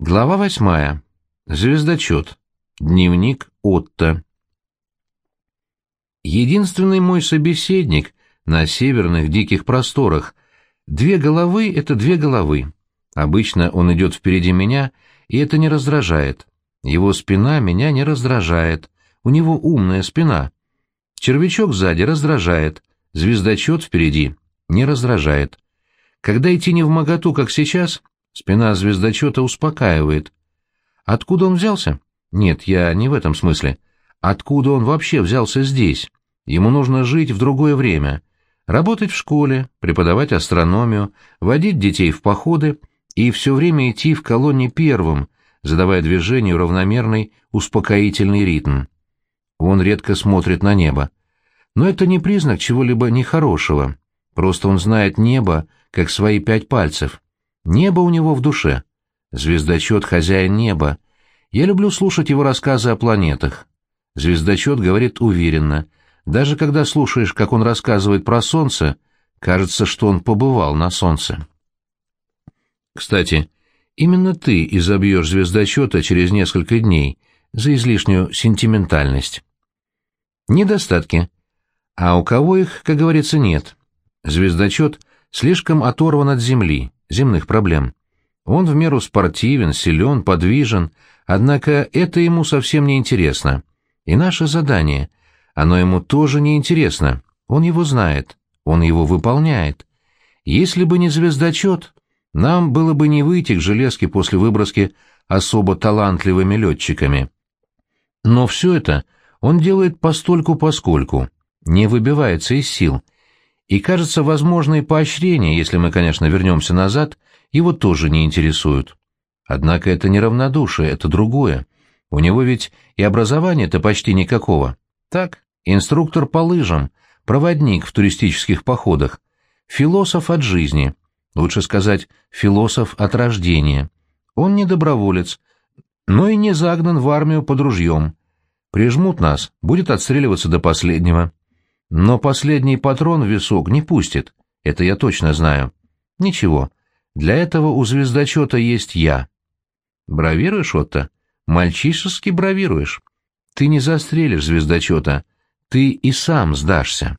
Глава восьмая. Звездочет. Дневник Отто. Единственный мой собеседник на северных диких просторах. Две головы — это две головы. Обычно он идет впереди меня, и это не раздражает. Его спина меня не раздражает. У него умная спина. Червячок сзади раздражает. Звездочет впереди не раздражает. Когда идти не в моготу, как сейчас, Спина звездочета успокаивает. Откуда он взялся? Нет, я не в этом смысле. Откуда он вообще взялся здесь? Ему нужно жить в другое время. Работать в школе, преподавать астрономию, водить детей в походы и все время идти в колонне первым, задавая движению равномерный, успокоительный ритм. Он редко смотрит на небо. Но это не признак чего-либо нехорошего. Просто он знает небо, как свои пять пальцев. Небо у него в душе. Звездочет — хозяин неба. Я люблю слушать его рассказы о планетах. Звездочет говорит уверенно. Даже когда слушаешь, как он рассказывает про Солнце, кажется, что он побывал на Солнце. Кстати, именно ты изобьешь звездочета через несколько дней за излишнюю сентиментальность. Недостатки. А у кого их, как говорится, нет. Звездочет слишком оторван от Земли, земных проблем. Он в меру спортивен, силен, подвижен, однако это ему совсем не интересно. И наше задание, оно ему тоже не интересно. Он его знает, он его выполняет. Если бы не звездочет, нам было бы не выйти к железке после выброски особо талантливыми летчиками. Но все это он делает постольку-поскольку, не выбивается из сил — и, кажется, возможные поощрения, если мы, конечно, вернемся назад, его тоже не интересуют. Однако это не равнодушие, это другое. У него ведь и образования-то почти никакого. Так, инструктор по лыжам, проводник в туристических походах, философ от жизни, лучше сказать, философ от рождения. Он не доброволец, но и не загнан в армию под ружьем. Прижмут нас, будет отстреливаться до последнего. Но последний патрон в висок не пустит, это я точно знаю. Ничего, для этого у звездочета есть я. Бравируешь, Отто? Мальчишески бравируешь. Ты не застрелишь звездочета, ты и сам сдашься.